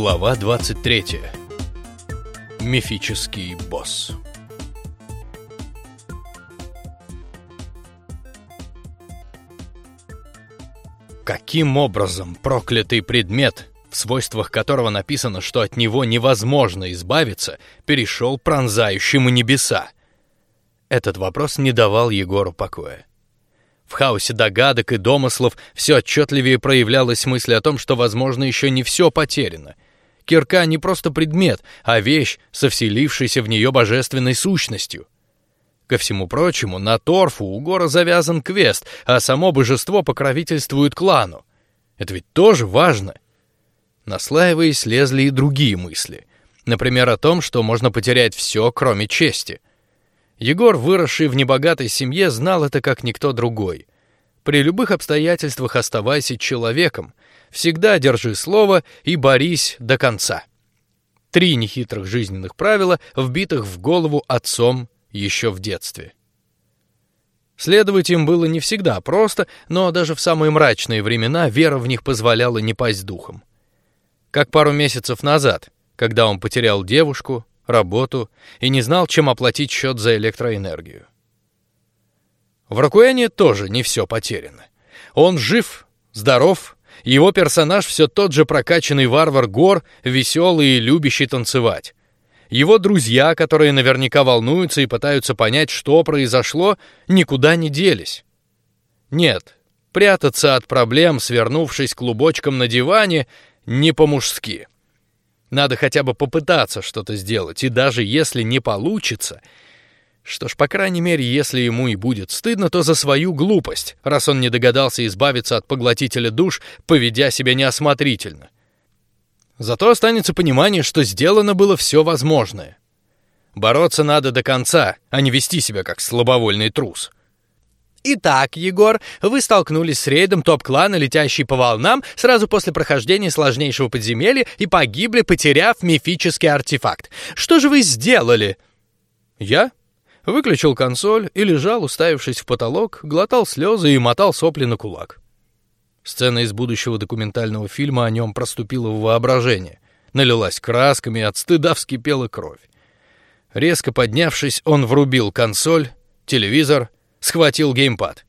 Глава 23. Мифический босс. Каким образом проклятый предмет, в свойствах которого написано, что от него невозможно избавиться, перешел пронзающему небеса? Этот вопрос не давал Егору покоя. В хаосе догадок и домыслов все отчетливее проявлялась мысль о том, что, возможно, еще не все потеряно. Кирка не просто предмет, а вещь со вселившейся в нее божественной сущностью. Ко всему прочему, на торфу у Гора завязан квест, а само божество покровительствует клану. Это ведь тоже важно. Наслаиваясь, лезли и другие мысли. Например, о том, что можно потерять все, кроме чести — Егор, выросший в небогатой семье, знал это как никто другой. При любых обстоятельствах оставайся человеком, всегда держи слово и борись до конца. Три нехитрых жизненных правила, вбитых в голову отцом еще в детстве. Следовать им было не всегда просто, но даже в самые мрачные времена вера в них позволяла не пасть духом. Как пару месяцев назад, когда он потерял девушку, работу и не знал, чем оплатить счет за электроэнергию. В Ракуэне тоже не все потеряно. Он жив, здоров, его персонаж все тот же прокачанный варвар Гор, веселый и любящий танцевать. Его друзья, которые наверняка волнуются и пытаются понять, что произошло, никуда не делись. Нет, прятаться от проблем, свернувшись клубочком на диване, не по-мужски. Надо хотя бы попытаться что-то сделать, и даже если не получится, что ж, по крайней мере, если ему и будет стыдно, то за свою глупость, раз он не догадался избавиться от поглотителя душ, поведя себя неосмотрительно. Зато останется понимание, что сделано было все возможное. Бороться надо до конца, а не вести себя как слабовольный трус. Итак, Егор, вы столкнулись с рейдом топ-клана, летящий по волнам, сразу после прохождения сложнейшего подземелья и погибли, потеряв мифический артефакт. Что же вы сделали? Я выключил консоль и лежал, уставившись в потолок, глотал слезы и мотал сопли на кулак. Сцена из будущего документального фильма о нем проступила в воображение, налилась красками, от стыда вскипела кровь. Резко поднявшись, он врубил консоль, телевизор схватил геймпад.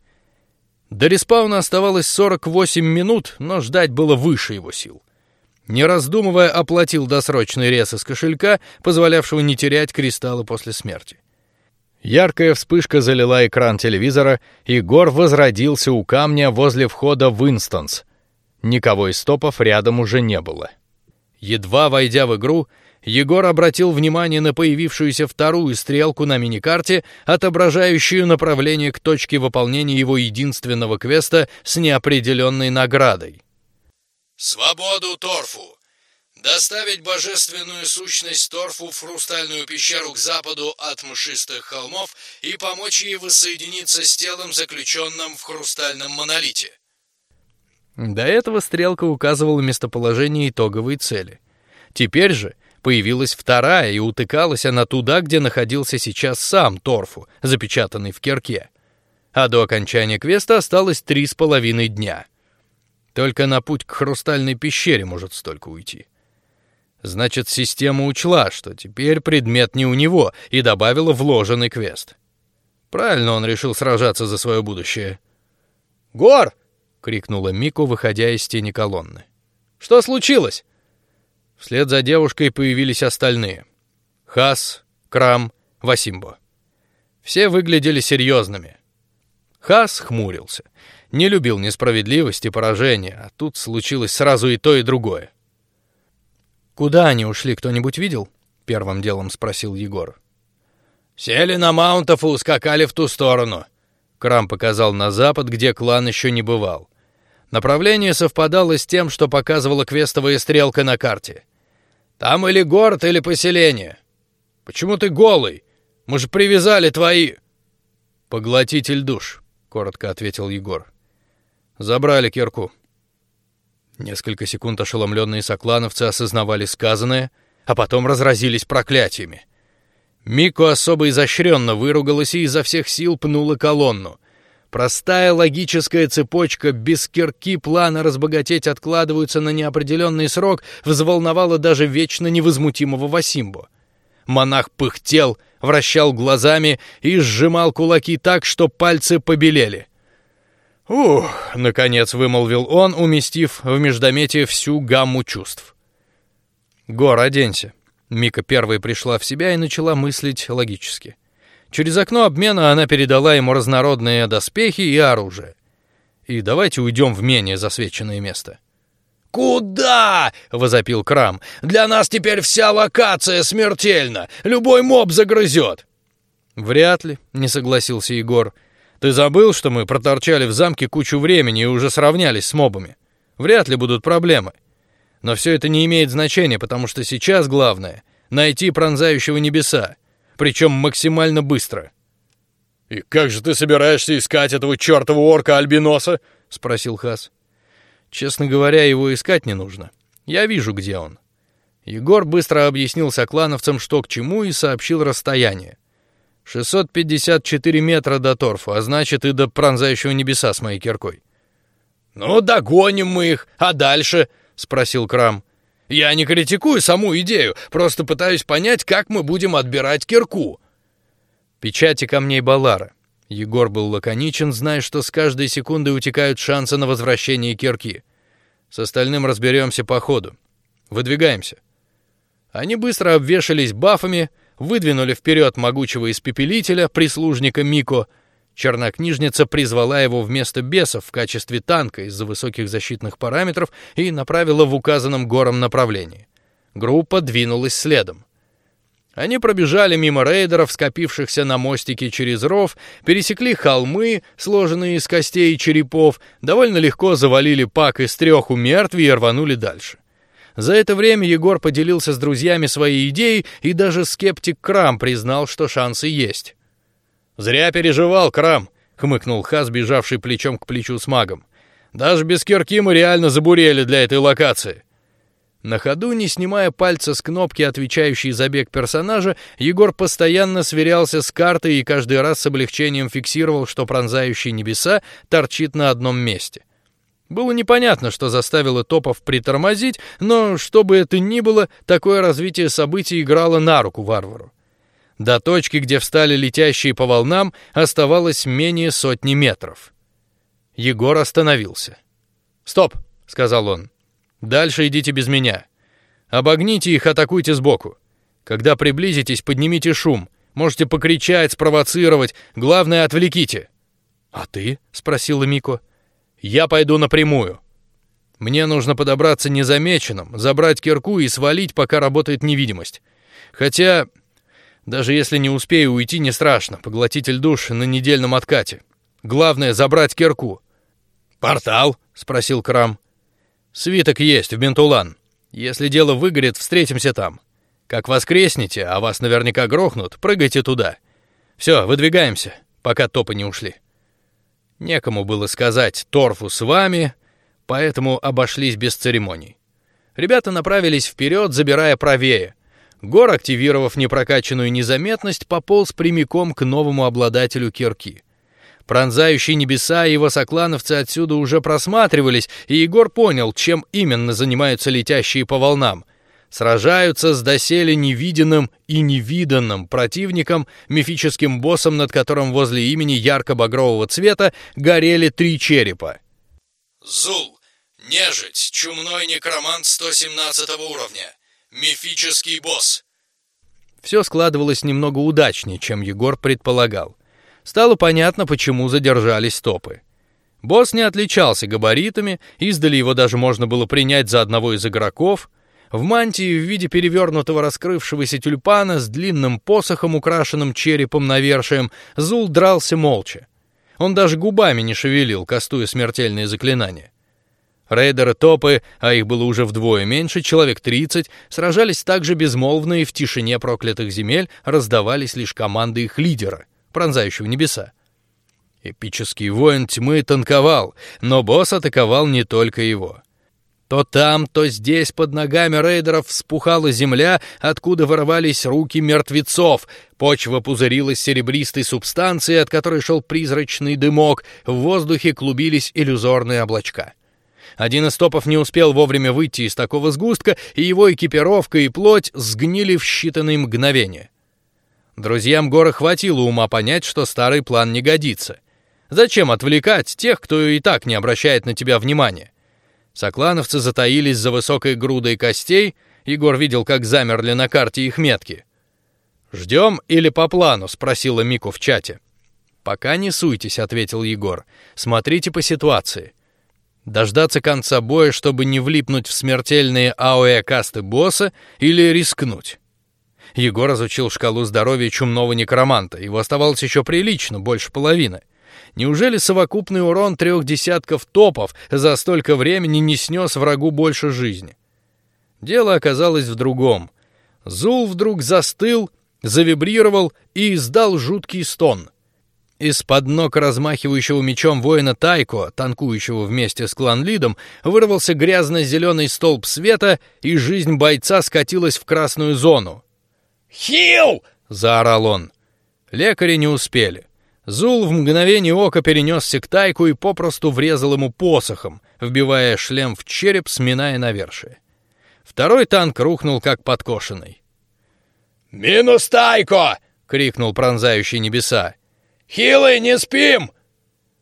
До респауна оставалось 48 минут, но ждать было выше его сил. Не раздумывая, оплатил досрочный рез из кошелька, позволявшего не терять кристаллы после смерти. Яркая вспышка залила экран телевизора, и Гор возродился у камня возле входа в Инстанс. Никого из топов рядом уже не было. Едва войдя в игру, Егор обратил внимание на появившуюся вторую стрелку на миникарте, отображающую направление к точке выполнения его единственного квеста с неопределенной наградой. Свободу Торфу. Доставить божественную сущность Торфу в хрустальную пещеру к западу от мшистых холмов и помочь ей воссоединиться с телом, заключенным в хрустальном монолите. До этого стрелка указывала местоположение итоговой цели. Теперь же Появилась вторая, и утыкалась она туда, где находился сейчас сам Торфу, запечатанный в кирке. А до окончания квеста осталось три с половиной дня. Только на путь к хрустальной пещере может столько уйти. Значит, система учла, что теперь предмет не у него, и добавила вложенный квест. Правильно он решил сражаться за свое будущее. Гор! крикнула Мико, выходя из тени колонны. Что случилось? Вслед за девушкой появились остальные: Хас, Крам, Васимбо. Все выглядели серьезными. Хас хмурился, не любил несправедливости и поражения, а тут случилось сразу и то и другое. Куда они ушли, кто-нибудь видел? Первым делом спросил Егор. Сели на маунтов и ускакали в ту сторону. Крам показал на запад, где клан еще не бывал. Направление совпадало с тем, что показывала квестовая стрелка на карте. Там или город, или поселение. Почему ты голый? Мы же привязали твои. Поглотитель душ, коротко ответил Егор. Забрали кирку. Несколько секунд ошеломленные соклановцы осознавали сказанное, а потом разразились проклятиями. Мико особо изощренно выругалась и изо всех сил пнула колонну. Простая логическая цепочка без кирки плана разбогатеть откладываются на неопределенный срок взволновала даже вечно невозмутимого Васимбу. Монах пыхтел, вращал глазами и сжимал кулаки так, что пальцы побелели. «Ух!» — наконец вымолвил он, уместив в междометие всю гамму чувств. «Гор, оденься». Мика первой пришла в себя и начала мыслить логически. Через окно обмена она передала ему разнородные доспехи и оружие. И давайте уйдем в менее засвеченное место. Куда? возопил Крам. Для нас теперь вся локация смертельна. Любой моб загрызет. Вряд ли, не согласился Егор. Ты забыл, что мы проторчали в замке кучу времени и уже сравнялись с мобами. Вряд ли будут проблемы. Но все это не имеет значения, потому что сейчас главное найти пронзающего небеса причем максимально быстро. И как же ты собираешься искать этого чертова орка альбиноса? – спросил Хас. Честно говоря, его искать не нужно. Я вижу, где он. Егор быстро объяснил соклановцам, что к чему, и сообщил расстояние. 654 метра до торфа, а значит и до пронзающего небеса с моей киркой. Ну догоним мы их, а дальше? – спросил Крам. Я не критикую саму идею, просто пытаюсь понять, как мы будем отбирать кирку. Печати камней Балара. Егор был лаконичен, зная, что с каждой секундой утекают шансы на возвращение кирки. С остальным разберемся по ходу. Выдвигаемся. Они быстро обвешались бафами, выдвинули вперед могучего испепелителя, прислужника Мико, Чернокнижница призвала его вместо бесов в качестве танка из-за высоких защитных параметров и направила в указанном гором направлении. Группа двинулась следом. Они пробежали мимо рейдеров, скопившихся на мостике через ров, пересекли холмы, сложенные из костей и черепов, довольно легко завалили пак из трех умертвий и рванули дальше. За это время Егор поделился с друзьями своей идеей, и даже скептик Крам признал, что шансы есть. Зря переживал, Крам, хмыкнул Хас, бежавший плечом к плечу с магом. Даже без кирки мы реально забурели для этой локации. На ходу, не снимая пальца с кнопки, отвечающей за бег персонажа, Егор постоянно сверялся с картой и каждый раз с облегчением фиксировал, что пронзающий небеса торчит на одном месте. Было непонятно, что заставило топов притормозить, но что бы это ни было, такое развитие событий играло на руку варвару. До точки, где встали летящие по волнам, оставалось менее сотни метров. Егор остановился. "Стоп", сказал он. "Дальше идите без меня. Обогните их, атакуйте сбоку. Когда приблизитесь, поднимите шум. Можете покричать, спровоцировать. Главное, отвлеките". "А ты?" спросила Мико. "Я пойду напрямую. Мне нужно подобраться незамеченным, забрать кирку и свалить, пока работает невидимость. Хотя даже если не успею уйти, не страшно. Поглотитель душ на недельном откате. Главное забрать кирку. Портал? спросил Крам. Свиток есть в Бентулан. Если дело выгорит, встретимся там. Как воскреснете, а вас наверняка грохнут, прыгайте туда. Все, выдвигаемся, пока топы не ушли. Некому было сказать Торфу с вами, поэтому обошлись без церемоний. Ребята направились вперед, забирая правее. Гор, активировав непрокачанную незаметность, пополз прямиком к новому обладателю кирки. Пронзающие небеса и его соклановцы отсюда уже просматривались, и Егор понял, чем именно занимаются летящие по волнам. Сражаются с доселе невиденным и невиданным противником, мифическим боссом, над которым возле имени ярко-багрового цвета горели три черепа. Зул, нежить, чумной некромант 117 уровня. Мифический босс. Все складывалось немного удачнее, чем Егор предполагал. Стало понятно, почему задержались стопы. Босс не отличался габаритами, издали его даже можно было принять за одного из игроков. В мантии в виде перевернутого раскрывшегося тюльпана с длинным посохом, украшенным черепом навершием, Зул дрался молча. Он даже губами не шевелил, кастуя смертельные заклинания. Рейдеры топы, а их было уже вдвое меньше, человек тридцать, сражались также безмолвно и в тишине проклятых земель раздавались лишь команды их лидера, пронзающего небеса. Эпический воин тьмы танковал, но босс атаковал не только его. То там, то здесь под ногами рейдеров вспухала земля, откуда вырывались руки мертвецов. Почва пузырилась серебристой субстанцией, от которой шел призрачный дымок. В воздухе клубились иллюзорные облачка. Один из топов не успел вовремя выйти из такого сгустка, и его экипировка и плоть сгнили в считанные мгновения. Друзьям Гора хватило ума понять, что старый план не годится. Зачем отвлекать тех, кто и так не обращает на тебя внимания? Соклановцы затаились за высокой грудой костей. Егор видел, как замерли на карте их метки. Ждем или по плану? спросила Мику в чате. Пока не суйтесь, ответил Егор. Смотрите по ситуации. Дождаться конца боя, чтобы не влипнуть в смертельные АОЭ касты босса, или рискнуть. Егор изучил шкалу здоровья чумного некроманта. Его оставалось еще прилично, больше половины. Неужели совокупный урон трех десятков топов за столько времени не снес врагу больше жизни? Дело оказалось в другом. Зул вдруг застыл, завибрировал и издал жуткий стон. Из-под ног размахивающего мечом воина Тайко, танкующего вместе с кланлидом, вырвался грязно-зеленый столб света, и жизнь бойца скатилась в красную зону. «Хил!» — заорал он. Лекари не успели. Зул в мгновение ока перенесся к Тайку и попросту врезал ему посохом, вбивая шлем в череп, сминая навершие. Второй танк рухнул как подкошенный. «Минус Тайко!» — крикнул пронзающий небеса. «Хилый, не спим!»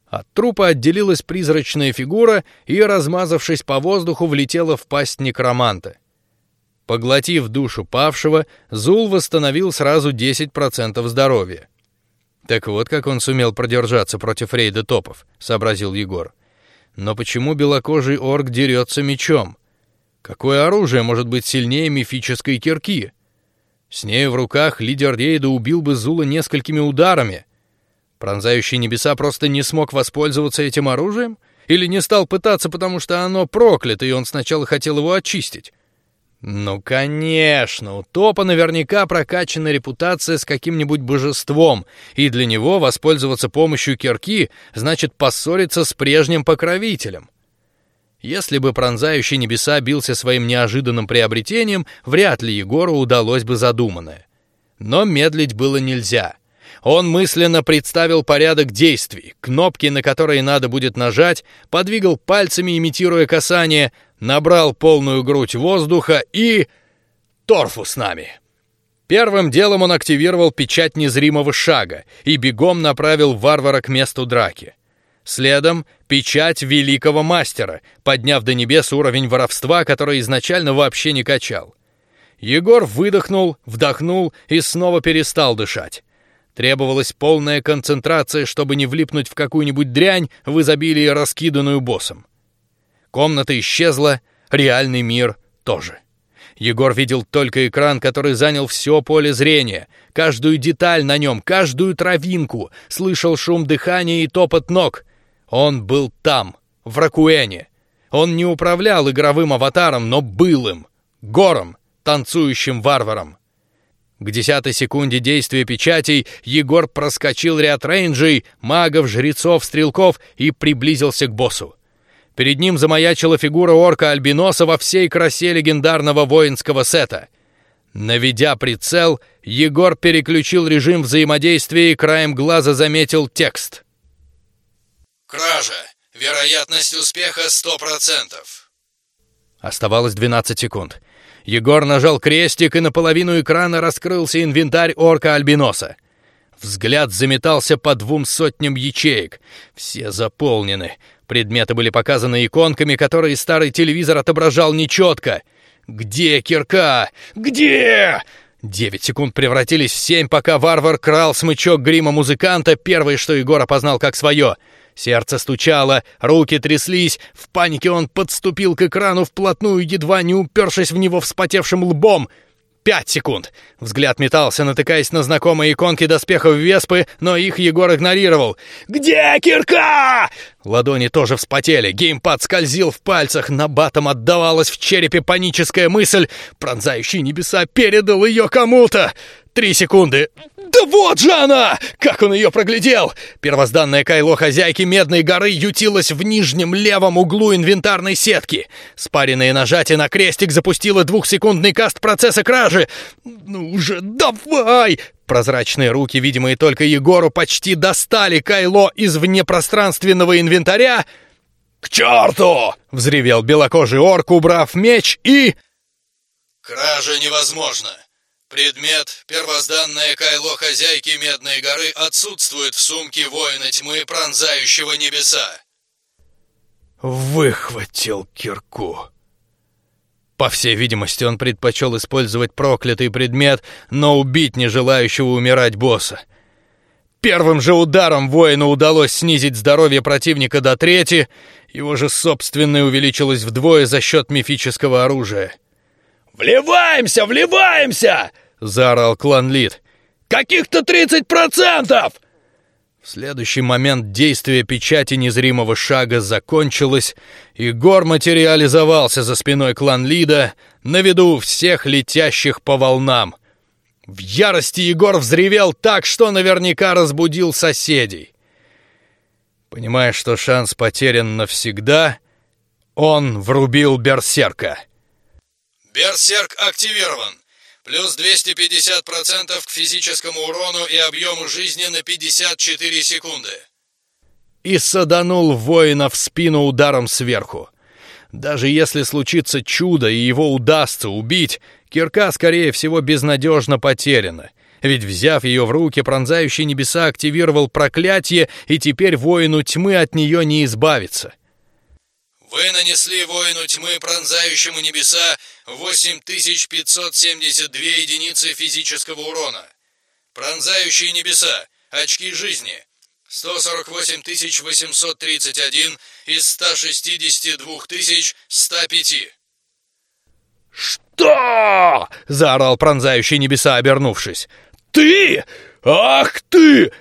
От трупа отделилась призрачная фигура и, размазавшись по воздуху, влетела в пасть некроманта. Поглотив душу павшего, Зул восстановил сразу 10% здоровья. Так вот, как он сумел продержаться против рейда топов, сообразил Егор. Но почему белокожий орк дерется мечом? Какое оружие может быть сильнее мифической кирки? С ней в руках лидер рейда убил бы Зула несколькими ударами. Пронзающий небеса просто не смог воспользоваться этим оружием, или не стал пытаться, потому что оно проклято, и он сначала хотел его очистить. Ну, конечно, у Топа наверняка прокачана репутация с каким-нибудь божеством, и для него воспользоваться помощью кирки значит поссориться с прежним покровителем. Если бы пронзающий небеса бился своим неожиданным приобретением, вряд ли Егору удалось бы задуманное. Но медлить было нельзя. Он мысленно представил порядок действий, кнопки, на которые надо будет нажать, подвигал пальцами, имитируя касание, набрал полную грудь воздуха и... Торфу с нами. Первым делом он активировал печать незримого шага и бегом направил варвара к месту драки. Следом печать великого мастера, подняв до небес уровень воровства, который изначально вообще не качал. Егор выдохнул, вдохнул и снова перестал дышать. Требовалась полная концентрация, чтобы не влипнуть в какую-нибудь дрянь в изобилии раскиданную боссом. Комната исчезла, реальный мир тоже. Егор видел только экран, который занял все поле зрения, каждую деталь на нем, каждую травинку, слышал шум дыхания и топот ног. Он был там, в Ракуэне. Он не управлял игровым аватаром, но был им, гором, танцующим варваром. К десятой секунде действия печатей Егор проскочил ряд рейнджей, магов, жрецов, стрелков и приблизился к боссу. Перед ним замаячила фигура орка Альбиноса во всей красе легендарного воинского сета. Наведя прицел, Егор переключил режим взаимодействия и краем глаза заметил текст. Кража. Вероятность успеха 100%. Оставалось 12 секунд. Егор нажал крестик, и на половину экрана раскрылся инвентарь орка Альбиноса. Взгляд заметался по двум сотням ячеек. Все заполнены. Предметы были показаны иконками, которые старый телевизор отображал нечетко. Где кирка? Где? Девять секунд превратились в семь, пока варвар крал смычок грима музыканта, первое, что Егор опознал как свое. Сердце стучало, руки тряслись. В панике он подступил к экрану вплотную, едва не упершись в него вспотевшим лбом. Пять секунд. Взгляд метался, натыкаясь на знакомые иконки доспехов Веспы, но их Егор игнорировал. «Где кирка?» Ладони тоже вспотели, геймпад скользил в пальцах, на батом отдавалась в черепе паническая мысль. Пронзающий небеса передал ее кому-то. Три секунды. Да вот же она! Как он ее проглядел! Первозданное кайло хозяйки Медной горы ютилось в нижнем левом углу инвентарной сетки. Спаренное нажатие на крестик запустило двухсекундный каст процесса кражи. Ну уже давай! Прозрачные руки, видимые только Егору, почти достали кайло из внепространственного инвентаря. «К черту!» — взревел белокожий орк, убрав меч, и... «Кража невозможна!» Предмет, первозданное кайло хозяйки Медной горы, отсутствует в сумке воина тьмы, пронзающего небеса. Выхватил кирку. По всей видимости, он предпочел использовать проклятый предмет, но убить не желающего умирать босса. Первым же ударом воину удалось снизить здоровье противника до трети, его же собственное увеличилось вдвое за счет мифического оружия. «Вливаемся, вливаемся!» — заорал клан Лид. «Каких-то тридцать процентов!» Следующий момент действие печати незримого шага закончилось, и Гор материализовался за спиной клан Лида на виду всех летящих по волнам. В ярости Егор взревел так, что наверняка разбудил соседей. Понимая, что шанс потерян навсегда, он врубил берсерка. Берсерк активирован. Плюс 250% к физическому урону и объему жизни на 54 секунды. И саданул воина в спину ударом сверху. Даже если случится чудо и его удастся убить, кирка, скорее всего, безнадежно потеряна. Ведь взяв ее в руки, пронзающий небеса активировал проклятие, и теперь воину тьмы от нее не избавиться. Вы нанесли воину тьмы, пронзающему небеса, 8572 единицы физического урона. Пронзающие небеса, очки жизни, 148 831 из 162 105. «Что?» — заорал пронзающий небеса, обернувшись. «Ты? Ах ты!»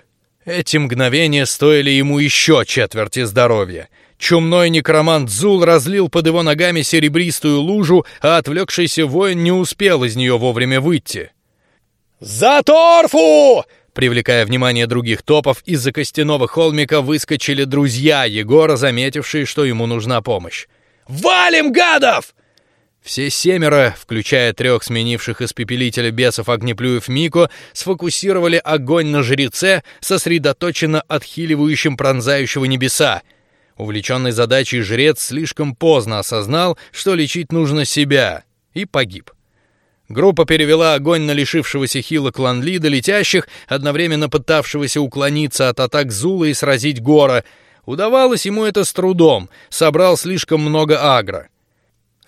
Эти мгновения стоили ему еще четверти здоровья. Чумной некромант Зул разлил под его ногами серебристую лужу, а отвлекшийся воин не успел из нее вовремя выйти. «За торфу!» Привлекая внимание других топов, из-за костяного холмика выскочили друзья Егора, заметившие, что ему нужна помощь. «Валим гадов!» Все семеро, включая трех сменивших испепелителя бесов Огнеплюев Мико, сфокусировали огонь на жреце, сосредоточенно отхиливающим пронзающего небеса — Увлеченный задачей жрец слишком поздно осознал, что лечить нужно себя, и погиб. Группа перевела огонь на лишившегося хила клан Лида летящих, одновременно пытавшегося уклониться от атак Зула и сразить Гора. Удавалось ему это с трудом, собрал слишком много агро.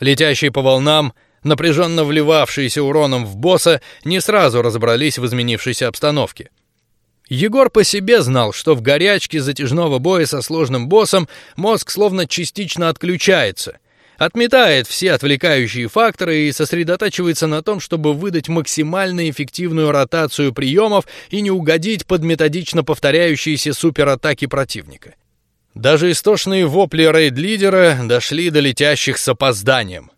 Летящие по волнам, напряженно вливавшиеся уроном в босса, не сразу разобрались в изменившейся обстановке. Егор по себе знал, что в горячке затяжного боя со сложным боссом мозг словно частично отключается, отметает все отвлекающие факторы и сосредотачивается на том, чтобы выдать максимально эффективную ротацию приемов и не угодить под методично повторяющиеся суператаки противника. Даже истошные вопли рейд-лидера дошли до летящих с опозданием.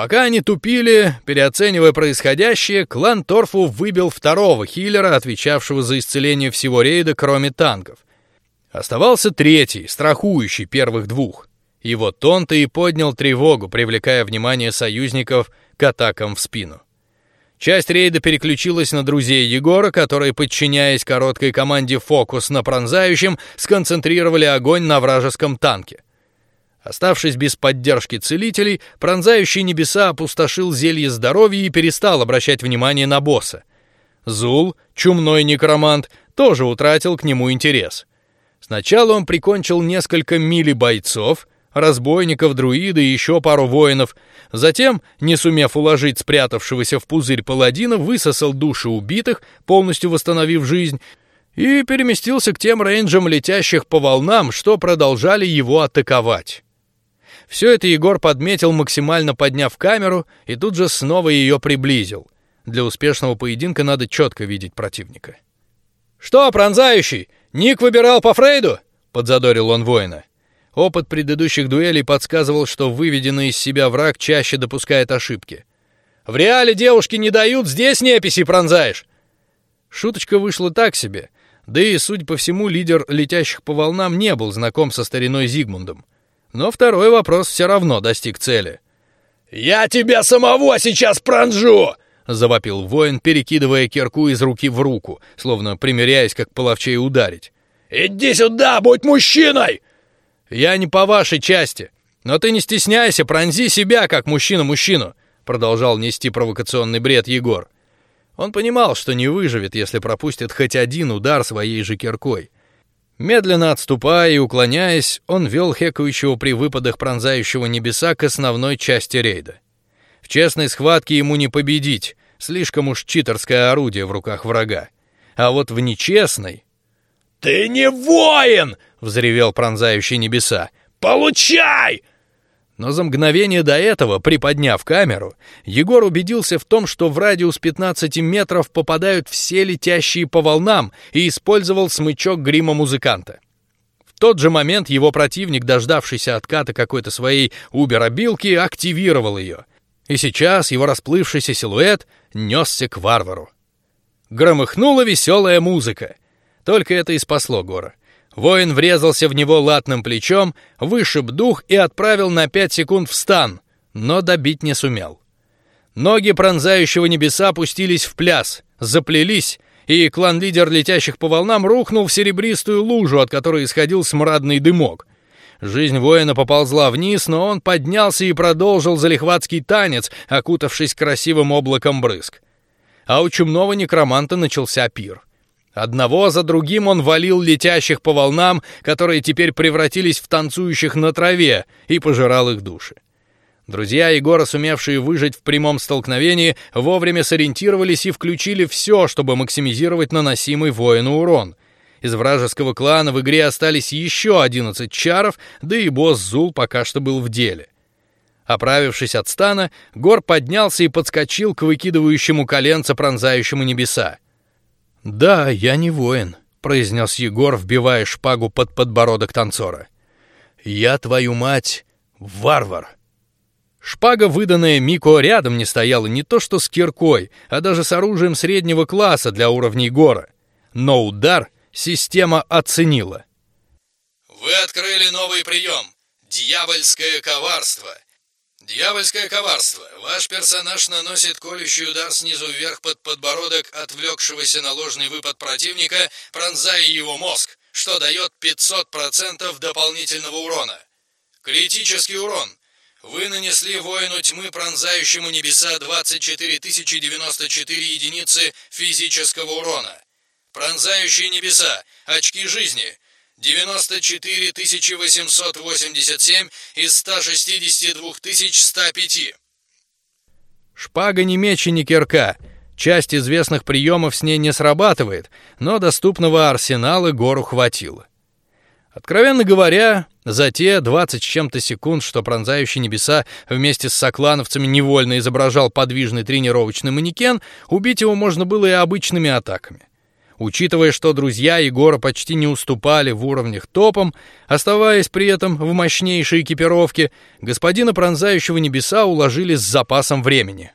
Пока они тупили, переоценивая происходящее, клан Торфу выбил второго хиллера, отвечавшего за исцеление всего рейда, кроме танков. Оставался третий, страхующий первых двух. И вот он-то и поднял тревогу, привлекая внимание союзников к атакам в спину. Часть рейда переключилась на друзей Егора, которые, подчиняясь короткой команде «Фокус» на пронзающем, сконцентрировали огонь на вражеском танке. Оставшись без поддержки целителей, пронзающий небеса опустошил зелье здоровья и перестал обращать внимание на босса. Зул, чумной некромант, тоже утратил к нему интерес. Сначала он прикончил несколько мили бойцов, разбойников, друида и еще пару воинов. Затем, не сумев уложить спрятавшегося в пузырь паладина, высосал души убитых, полностью восстановив жизнь, и переместился к тем рейнджам летящих по волнам, что продолжали его атаковать. Все это Егор подметил, максимально подняв камеру, и тут же снова ее приблизил. Для успешного поединка надо четко видеть противника. Что, пронзающий? Ник выбирал по Фрейду? Подзадорил он воина. Опыт предыдущих дуэлей подсказывал, что выведенный из себя враг чаще допускает ошибки. В реале девушки не дают, здесь неписи пронзаешь. Шуточка вышла так себе, да и, судя по всему, лидер летящих по волнам не был знаком со стариной Зигмундом. Но второй вопрос все равно достиг цели. «Я тебя самого сейчас пронжу!» — завопил воин, перекидывая кирку из руки в руку, словно примеряясь, как половчей ударить. «Иди сюда, будь мужчиной!» «Я не по вашей части, но ты не стесняйся, пронзи себя, как мужчина мужчину!» — продолжал нести провокационный бред Егор. Он понимал, что не выживет, если пропустит хоть один удар своей же киркой. Медленно отступая и уклоняясь, он вел хекающего при выпадах пронзающего небеса к основной части рейда. В честной схватке ему не победить, слишком уж читерское орудие в руках врага. А вот в нечестной... «Ты не воин!» — взревел пронзающий небеса. «Получай!» Но за мгновение до этого, приподняв камеру, Егор убедился в том, что в радиус 15 метров попадают все летящие по волнам, и использовал смычок грима музыканта. В тот же момент его противник, дождавшийся отката какой-то своей убер-обилки, активировал ее, и сейчас его расплывшийся силуэт несся к варвару. Громыхнула веселая музыка. Только это и спасло Гора. Воин врезался в него латным плечом, вышиб дух и отправил на пять секунд в стан, но добить не сумел. Ноги пронзающего небеса опустились в пляс, заплелись, и клан-лидер летящих по волнам рухнул в серебристую лужу, от которой исходил смрадный дымок. Жизнь воина поползла вниз, но он поднялся и продолжил залихватский танец, окутавшись красивым облаком брызг. А у чумного некроманта начался пир. Одного за другим он валил летящих по волнам, которые теперь превратились в танцующих на траве, и пожирал их души. Друзья Егора, сумевшие выжить в прямом столкновении, вовремя сориентировались и включили все, чтобы максимизировать наносимый воину урон. Из вражеского клана в игре остались еще 11 чаров, да и босс Зул пока что был в деле. Оправившись от стана, Гор поднялся и подскочил к выкидывающему коленца пронзающему небеса. Да, я не воин, произнес Егор, вбивая шпагу под подбородок танцора. Я твою мать, варвар. Шпага, выданная Мико, рядом не стояла не то что с киркой, а даже с оружием среднего класса для уровней гора. Но удар система оценила. Вы открыли новый прием — дьявольское коварство — Дьявольское коварство. Ваш персонаж наносит колющий удар снизу вверх под подбородок отвлекшегося на ложный выпад противника, пронзая его мозг, что дает 500% дополнительного урона. Критический урон. Вы нанесли воину тьмы, пронзающему небеса 24 094 единицы физического урона. Пронзающие небеса. Очки жизни. 94 887 из 162 105. Шпага не меч и не кирка. Часть известных приемов с ней не срабатывает, но доступного арсенала гору хватило. Откровенно говоря, за те двадцать чем-то секунд, что пронзающий небеса вместе с соклановцами невольно изображал подвижный тренировочный манекен, убить его можно было и обычными атаками. Учитывая, что друзья Егора почти не уступали в уровнях топом, оставаясь при этом в мощнейшей экипировке, господина пронзающего небеса уложили с запасом времени.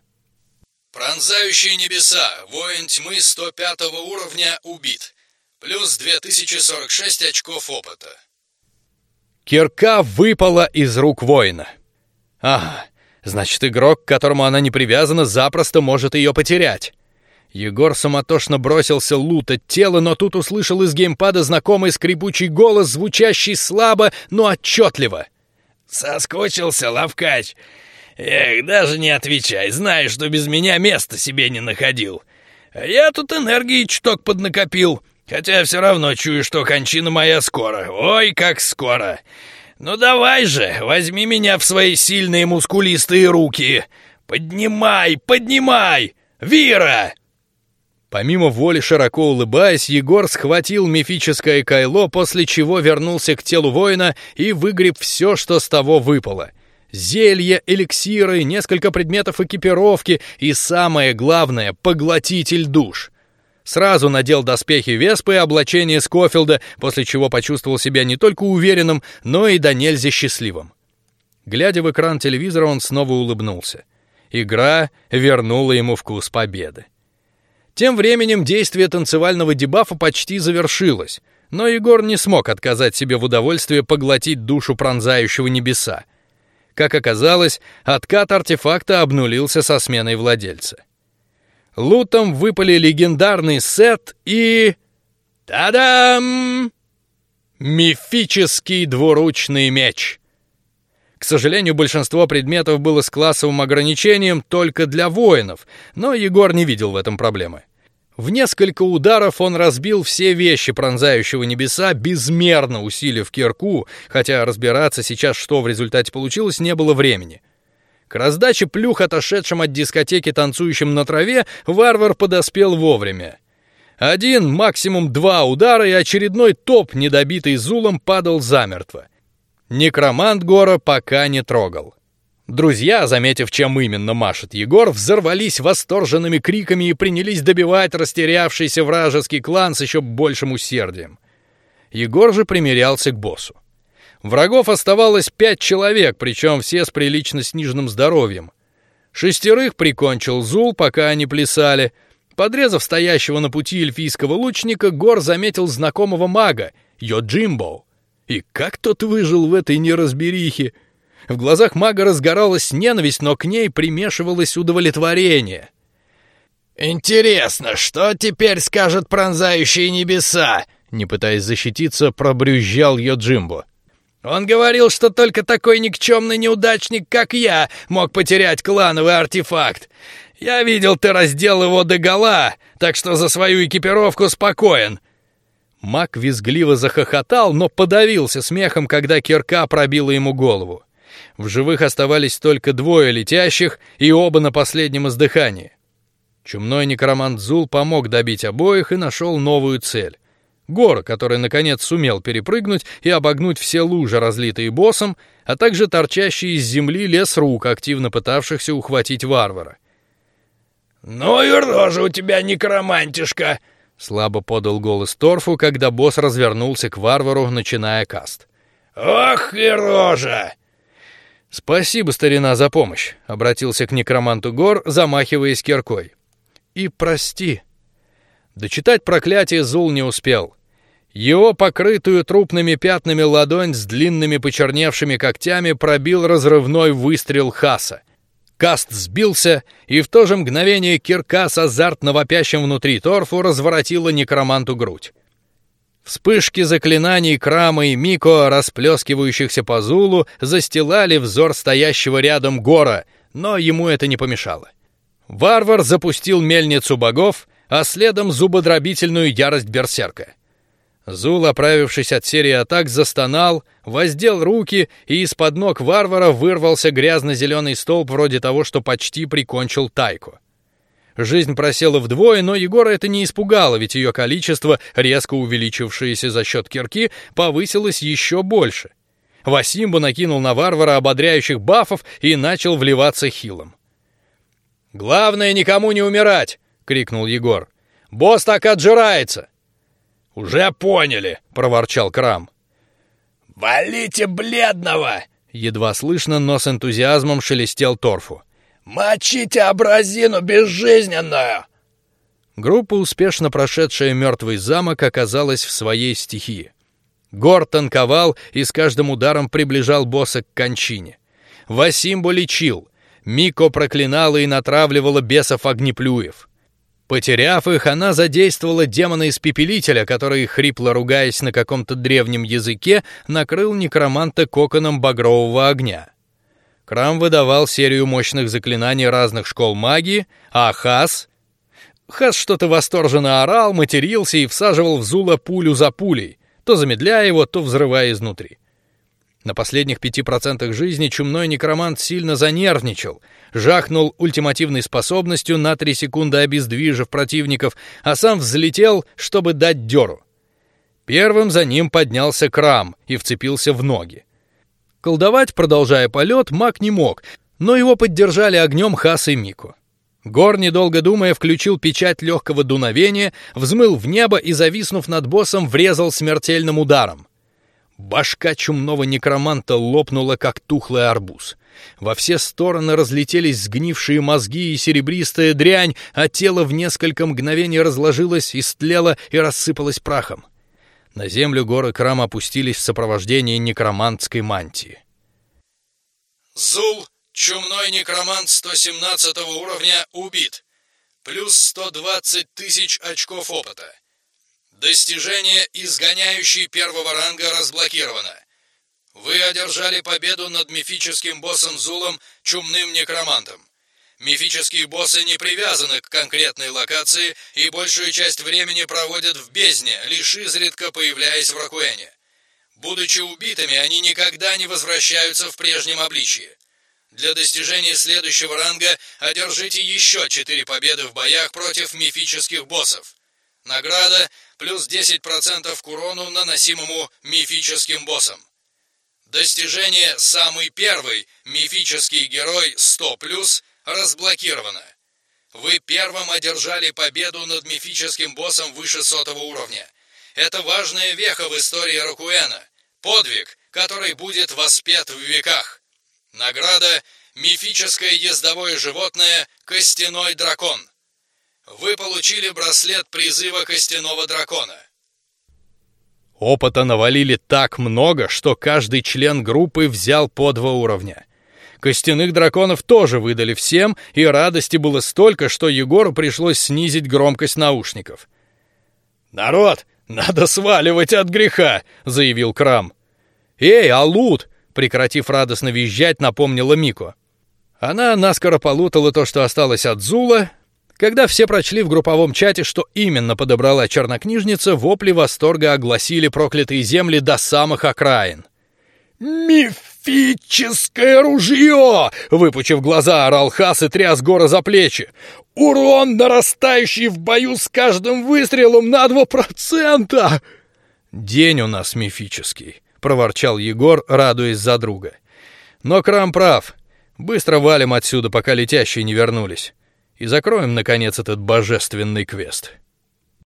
Пронзающие небеса, воин тьмы 105 уровня убит. Плюс 2046 очков опыта. Кирка выпала из рук воина. Ага, значит, игрок, к которому она не привязана, запросто может ее потерять. Егор суматошно бросился лутать тело, но тут услышал из геймпада знакомый скрипучий голос, звучащий слабо, но отчетливо. «Соскучился, Лавкач? Эх, даже не отвечай, знаешь, что без меня места себе не находил. А я тут энергии чуток поднакопил, хотя все равно чую, что кончина моя скоро. Ой, как скоро! Ну давай же, возьми меня в свои сильные мускулистые руки! Поднимай, поднимай! Вира!» Помимо воли широко улыбаясь, Егор схватил мифическое кайло, после чего вернулся к телу воина и выгреб все, что с того выпало. Зелья, эликсиры, несколько предметов экипировки и самое главное поглотитель душ. Сразу надел доспехи Веспы и облачение Скофилда, после чего почувствовал себя не только уверенным, но и до нельзя счастливым. Глядя в экран телевизора, он снова улыбнулся. Игра вернула ему вкус победы. Тем временем действие танцевального дебафа почти завершилось, но Егор не смог отказать себе в удовольствии поглотить душу пронзающего небеса. Как оказалось, откат артефакта обнулился со сменой владельца. Лутом выпали легендарный сет и... Та-дам! Мифический двуручный меч. К сожалению, большинство предметов было с классовым ограничением только для воинов, но Егор не видел в этом проблемы. В несколько ударов он разбил все вещи пронзающего небеса, безмерно усилив кирку, хотя разбираться сейчас, что в результате получилось, не было времени. К раздаче плюх отошедшим от дискотеки танцующим на траве варвар подоспел вовремя. Один, максимум два удара и очередной топ, недобитый зулом, падал замертво. Некромант Гора пока не трогал. Друзья, заметив, чем именно машет Егор, взорвались восторженными криками и принялись добивать растерявшийся вражеский клан с еще большим усердием. Егор же примерялся к боссу. Врагов оставалось пять человек, причем все с прилично сниженным здоровьем. Шестерых прикончил Зул, пока они плясали. Подрезав стоящего на пути эльфийского лучника, Гор заметил знакомого мага Йоджимбо. И как тот выжил в этой неразберихе? В глазах мага разгоралась ненависть, но к ней примешивалось удовлетворение. Интересно, что теперь скажут пронзающие небеса? Не пытаясь защититься, пробрюзжал Йоджимбо. Он говорил, что только такой никчемный неудачник, как я, мог потерять клановый артефакт. Я видел, ты раздел его до гола, так что за свою экипировку спокоен. Мак визгливо захохотал, но подавился смехом, когда кирка пробила ему голову. В живых оставались только двое летящих, и оба на последнем издыхании. Чумной некромант Зул помог добить обоих и нашел новую цель. Гор, который наконец сумел перепрыгнуть и обогнуть все лужи, разлитые боссом, а также торчащий из земли лес рук, активно пытавшихся ухватить варвара. «Ну и рожа у тебя, некромантишка!» Слабо подал голос Торфу, когда босс развернулся к варвару, начиная каст. «Ох и рожа!» «Спасибо, старина, за помощь», — обратился к некроманту Гор, замахиваясь киркой. «И прости». Дочитать проклятие Зул не успел. Его покрытую трупными пятнами ладонь с длинными почерневшими когтями пробил разрывной выстрел Хаса. Каст сбился, и в то же мгновение кирка с азартно вопящим внутри торфу разворотила некроманту грудь. Вспышки заклинаний Крама и Мико, расплескивающихся по Зулу, застилали взор стоящего рядом Гора, но ему это не помешало. Варвар запустил мельницу богов, а следом зубодробительную ярость берсерка. Зул, оправившись от серии атак, застонал, воздел руки, и из-под ног варвара вырвался грязно-зеленый столб вроде того, что почти прикончил Тайку. Жизнь просела вдвое, но Егора это не испугало, ведь ее количество, резко увеличившееся за счет кирки, повысилось еще больше. Васимбу накинул на варвара ободряющих бафов и начал вливаться хилом. Главное никому не умирать, крикнул Егор. Босс так отжирается. Уже поняли, проворчал Крам. Валите бледного! Едва слышно, но с энтузиазмом шелестел торфу. Мочите абразину безжизненную! Группа, успешно прошедшая мертвый замок, оказалась в своей стихии. Гор танковал и с каждым ударом приближал босса к кончине. Васимбо лечил, Мико проклинала и натравливала бесов огнеплюев. Потеряв их, она задействовала демона-испепелителя, который, хрипло ругаясь на каком-то древнем языке, накрыл некроманта коконом багрового огня. Крам выдавал серию мощных заклинаний разных школ магии, а Хас... Хас что-то восторженно орал, матерился и всаживал в Зула пулю за пулей, то замедляя его, то взрывая изнутри. На последних пяти процентах жизни чумной некромант сильно занервничал, жахнул ультимативной способностью на три секунды обездвижив противников, а сам взлетел, чтобы дать дёру. Первым за ним поднялся Крам и вцепился в ноги. Колдовать, продолжая полет, маг не мог, но его поддержали огнем Хас и Мику. Гор, недолго думая, включил печать легкого дуновения, взмыл в небо и, зависнув над боссом, врезал смертельным ударом. Башка чумного некроманта лопнула, как тухлый арбуз. Во все стороны разлетелись сгнившие мозги и серебристая дрянь, а тело в несколько мгновений разложилось, истлело и рассыпалось прахом. На землю горы Крам опустились в сопровождении некромантской мантии. Зул, чумной некромант 117 уровня, убит. Плюс 120 тысяч очков опыта. Достижение изгоняющий первого ранга разблокировано. Вы одержали победу над мифическим боссом Зулом, чумным некромантом. Мифические боссы не привязаны к конкретной локации и большую часть времени проводят в бездне, лишь изредка появляясь в Ракуэне. Будучи убитыми, они никогда не возвращаются в прежнем обличии. Для достижения следующего ранга одержите еще четыре победы в боях против мифических боссов. Награда плюс 10% к урону, наносимому мифическим боссом. Достижение «Самый первый» мифический герой 100+, разблокировано. Вы первым одержали победу над мифическим боссом выше сотого уровня. Это важная веха в истории Ракуэна. Подвиг, который будет воспет в веках. Награда «Мифическое ездовое животное Костяной дракон». Вы получили браслет призыва Костяного дракона. Опыта навалили так много, что каждый член группы взял по два уровня. Костяных драконов тоже выдали всем, и радости было столько, что Егору пришлось снизить громкость наушников. «Народ, надо сваливать от греха!» — заявил Крам. «Эй, Алут!» — прекратив радостно визжать, напомнила Мико. Она наскоро полутала то, что осталось от Зула, когда все прочли в групповом чате, что именно подобрала чернокнижница, вопли восторга огласили проклятые земли до самых окраин. «Мифическое ружье!» — выпучив глаза, орал Хас и тряс гора за плечи. «Урон, нарастающий в бою с каждым выстрелом на два процента!» «День у нас мифический», — проворчал Егор, радуясь за друга. «Но Крам прав. Быстро валим отсюда, пока летящие не вернулись и закроем наконец этот божественный квест.